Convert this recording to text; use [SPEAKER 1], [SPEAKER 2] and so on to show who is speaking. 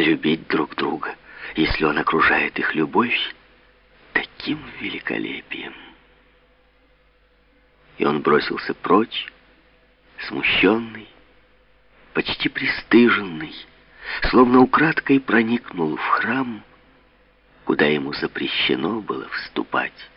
[SPEAKER 1] любить друг друга, если он окружает их любовь таким великолепием. И он бросился прочь, смущенный, почти пристыженный, словно украдкой проникнул в храм, куда ему запрещено было вступать.